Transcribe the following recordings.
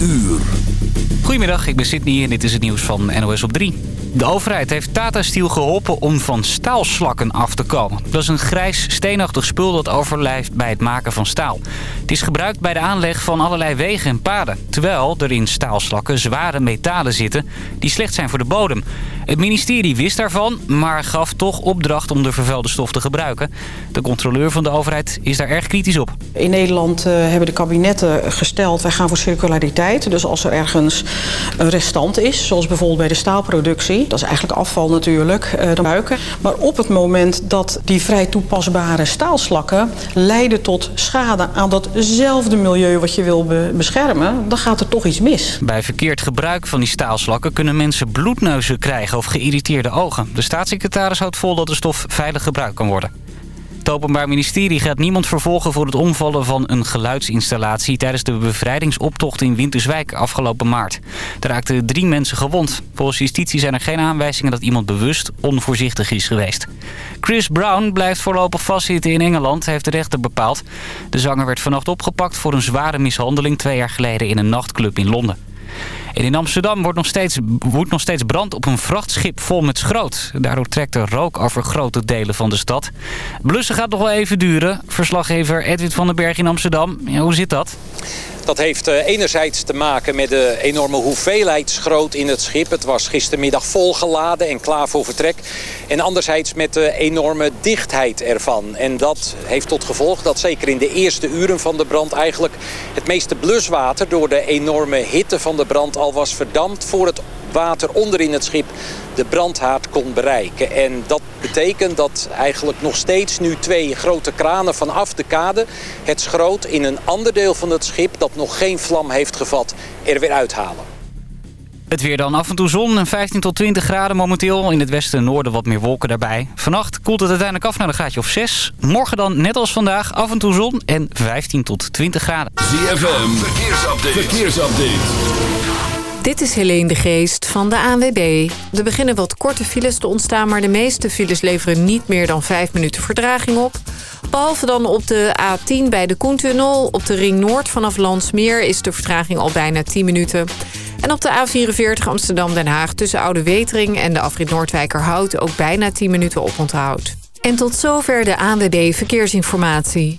uur. Goedemiddag, ik ben Sydney en dit is het nieuws van NOS op 3. De overheid heeft Tata Steel geholpen om van staalslakken af te komen. Dat is een grijs, steenachtig spul dat overlijft bij het maken van staal. Het is gebruikt bij de aanleg van allerlei wegen en paden. Terwijl er in staalslakken zware metalen zitten die slecht zijn voor de bodem. Het ministerie wist daarvan, maar gaf toch opdracht om de vervuilde stof te gebruiken. De controleur van de overheid is daar erg kritisch op. In Nederland uh, hebben de kabinetten gesteld, wij gaan voor circulariteit. Dus als er ergens een restant is, zoals bijvoorbeeld bij de staalproductie... dat is eigenlijk afval natuurlijk, uh, dan gebruiken. Maar op het moment dat die vrij toepasbare staalslakken... leiden tot schade aan datzelfde milieu wat je wil be beschermen... dan gaat er toch iets mis. Bij verkeerd gebruik van die staalslakken kunnen mensen bloedneuzen krijgen of geïrriteerde ogen. De staatssecretaris houdt vol dat de stof veilig gebruikt kan worden. Het Openbaar Ministerie gaat niemand vervolgen voor het omvallen van een geluidsinstallatie... tijdens de bevrijdingsoptocht in Winterswijk afgelopen maart. Er raakten drie mensen gewond. Volgens justitie zijn er geen aanwijzingen dat iemand bewust onvoorzichtig is geweest. Chris Brown blijft voorlopig vastzitten in Engeland, heeft de rechter bepaald. De zanger werd vannacht opgepakt voor een zware mishandeling... twee jaar geleden in een nachtclub in Londen. En in Amsterdam wordt nog steeds, nog steeds brand op een vrachtschip vol met schroot. Daardoor trekt er rook over grote delen van de stad. Blussen gaat nog wel even duren. Verslaggever Edwin van den Berg in Amsterdam. Hoe zit dat? Dat heeft enerzijds te maken met de enorme hoeveelheid schroot in het schip. Het was gistermiddag volgeladen en klaar voor vertrek. En anderzijds met de enorme dichtheid ervan. En dat heeft tot gevolg dat zeker in de eerste uren van de brand... eigenlijk het meeste bluswater door de enorme hitte van de brand al was verdampt... voor het water onderin het schip de brandhaard kon bereiken. En dat betekent dat eigenlijk nog steeds nu twee grote kranen vanaf de kade... het schroot in een ander deel van het schip dat nog geen vlam heeft gevat er weer uithalen. Het weer dan af en toe zon en 15 tot 20 graden momenteel. In het westen en noorden wat meer wolken daarbij. Vannacht koelt het uiteindelijk af naar een graadje of 6. Morgen dan, net als vandaag, af en toe zon en 15 tot 20 graden. ZFM, verkeersupdate. verkeersupdate. Dit is Helene de Geest van de ANWB. Er beginnen wat korte files te ontstaan... maar de meeste files leveren niet meer dan 5 minuten verdraging op. Behalve dan op de A10 bij de Koentunnel. Op de Ring Noord vanaf Landsmeer is de vertraging al bijna 10 minuten. En op de A44 Amsterdam-Den Haag tussen Oude Wetering... en de afrit Noordwijkerhout ook bijna 10 minuten op onthoud. En tot zover de ANWB Verkeersinformatie.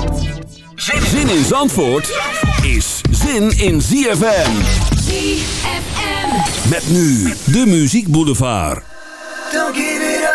Zin in Zandvoort is zin in ZFM. ZFM. Met nu de Muziek Boulevard. Don't give it up.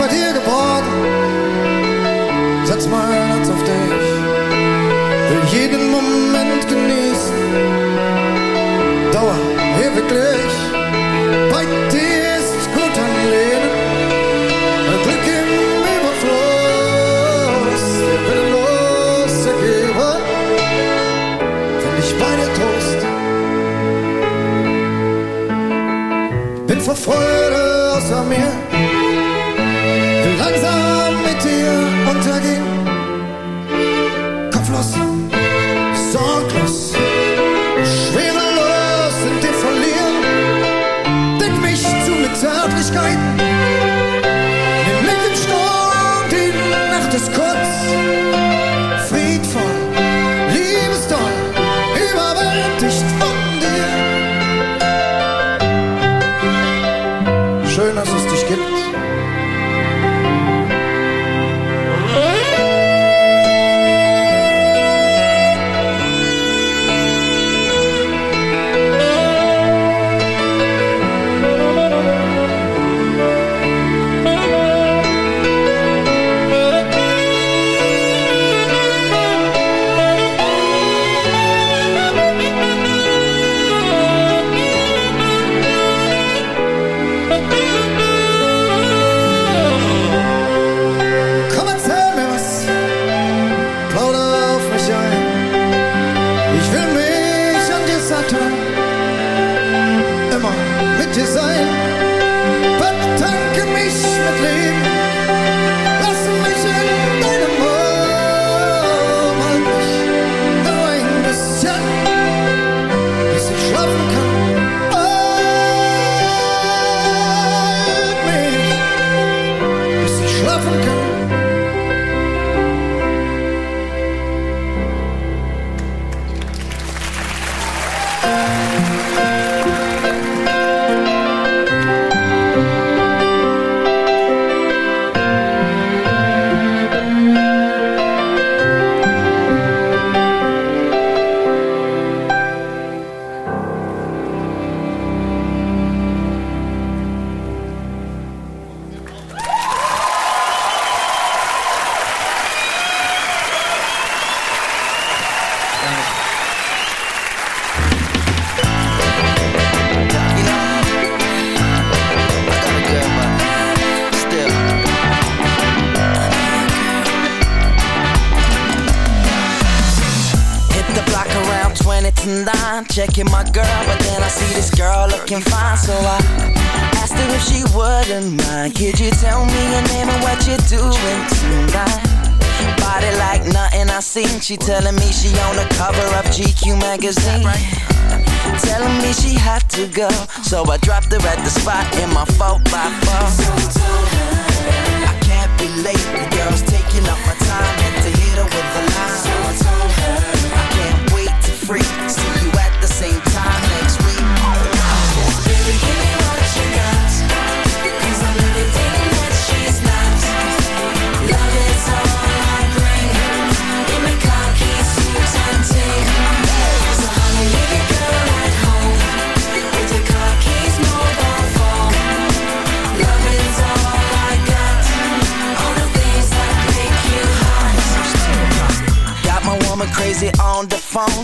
Bei dir geworden, setz mein Herz auf dich, will jeden Moment genießen. Dauer ewiglich, bei dir ist gut am Leben, ein Glück im Überfluss, der willenlos ergeben, find ich bei dir Trost. Bin vor Freude außer mir, She telling me she on the cover of GQ magazine. Telling me she had to go, so I dropped her at the spot in my 4 by 4 I can't be late, the girl's taking up my time, and to hit her with a line.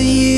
you.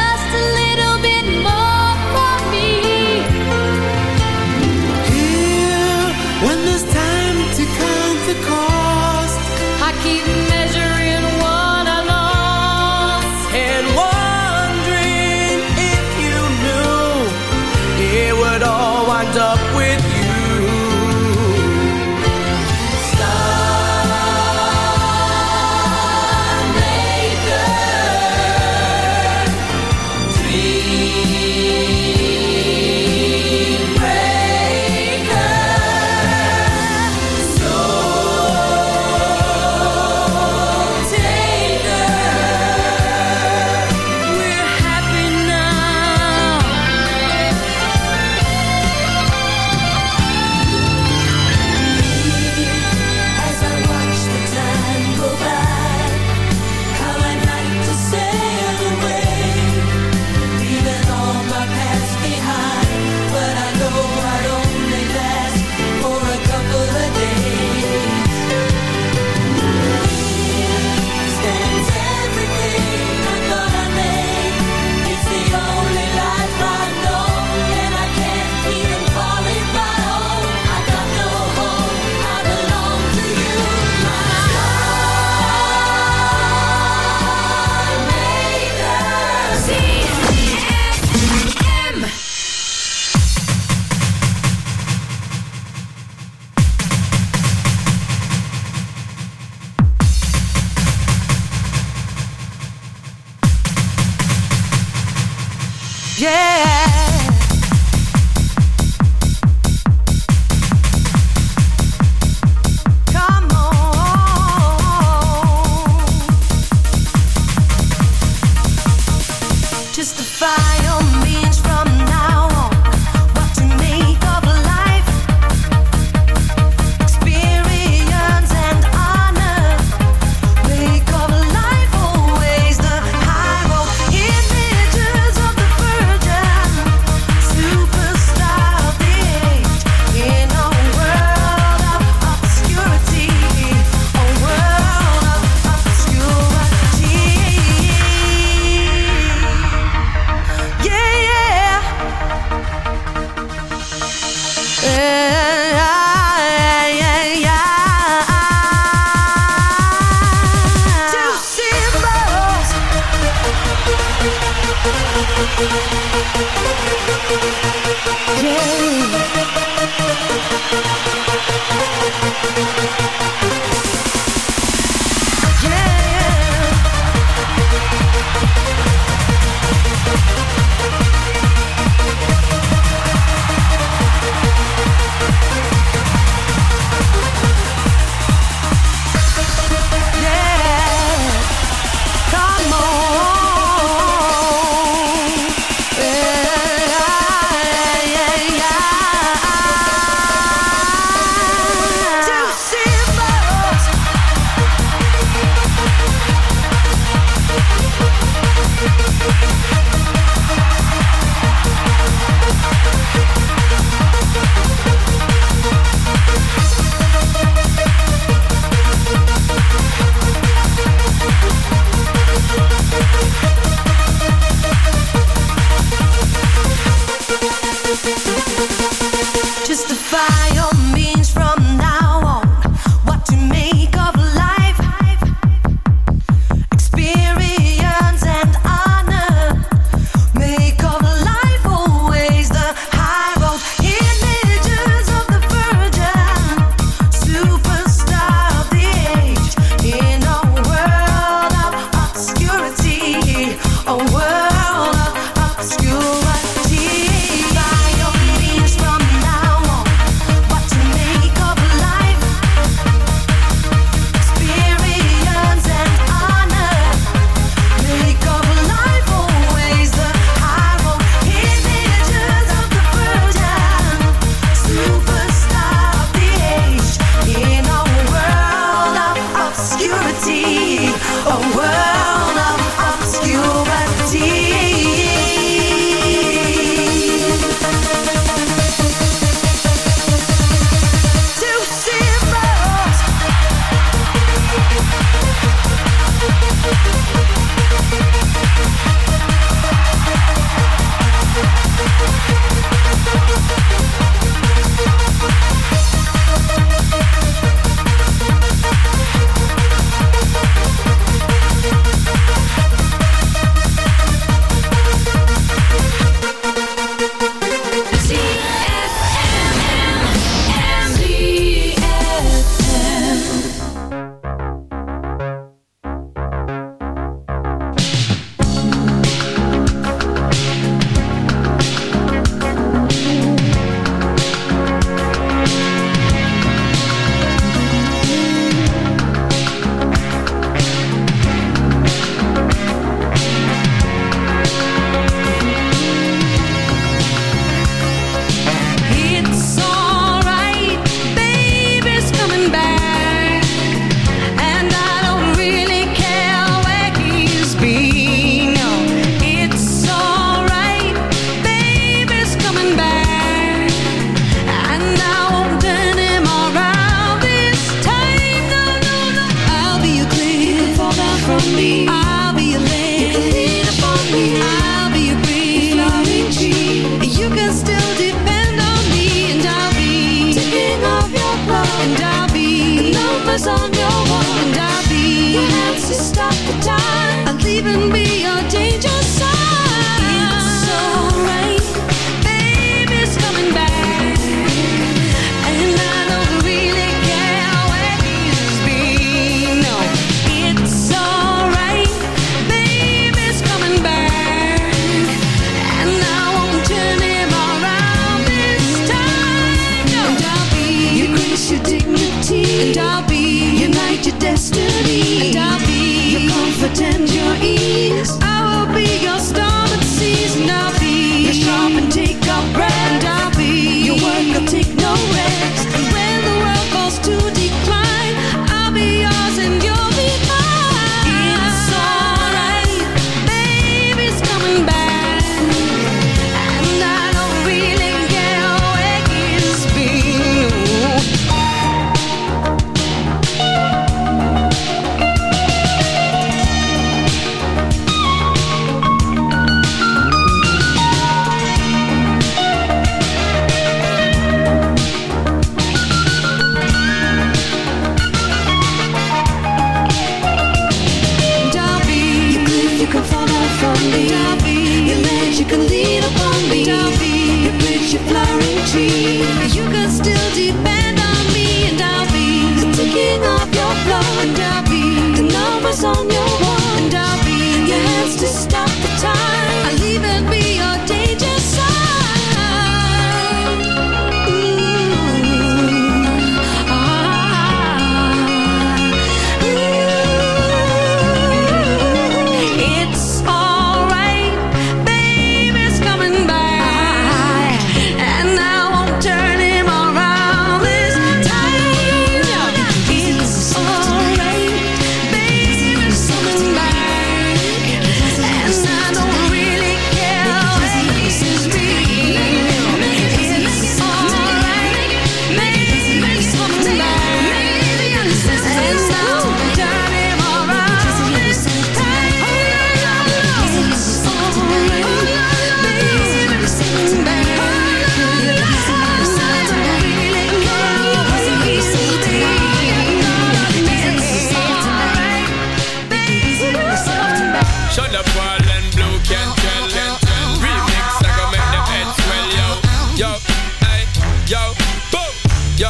Yo,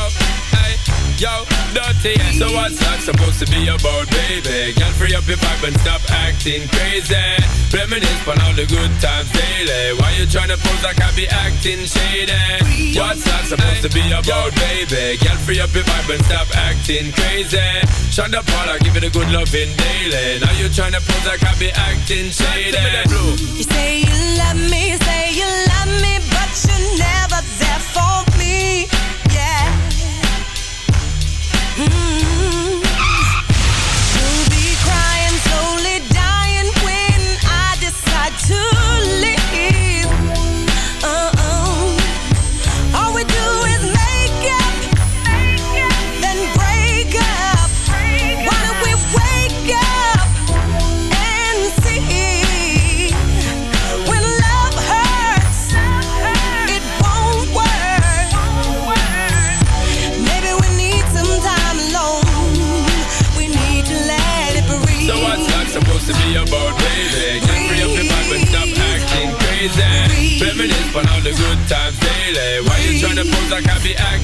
hey, yo, dirty. So what's that supposed to be about, baby? Girl, free up your vibe and stop acting crazy Reminisce on all the good times daily Why you tryna pose like I be acting shady? What's that supposed to be about, baby? Girl, free up your vibe and stop acting crazy Shonda Paul, I give it a good loving daily Now you tryna pose like I be acting shady You say you love me, say you love me, but you're never Mm -hmm.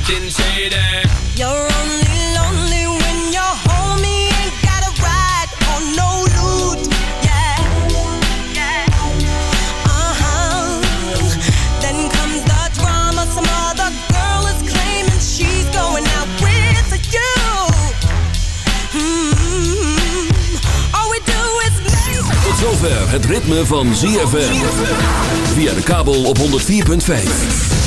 Be acting shady? You're only lonely when you're home. You ain't got a ride or no loot. Yeah. Then comes the drama. Some other girl is claiming she's going out with you. Hmm. All we do is make Tot zover het ritme van ZFM. Via de kabel op 104.5.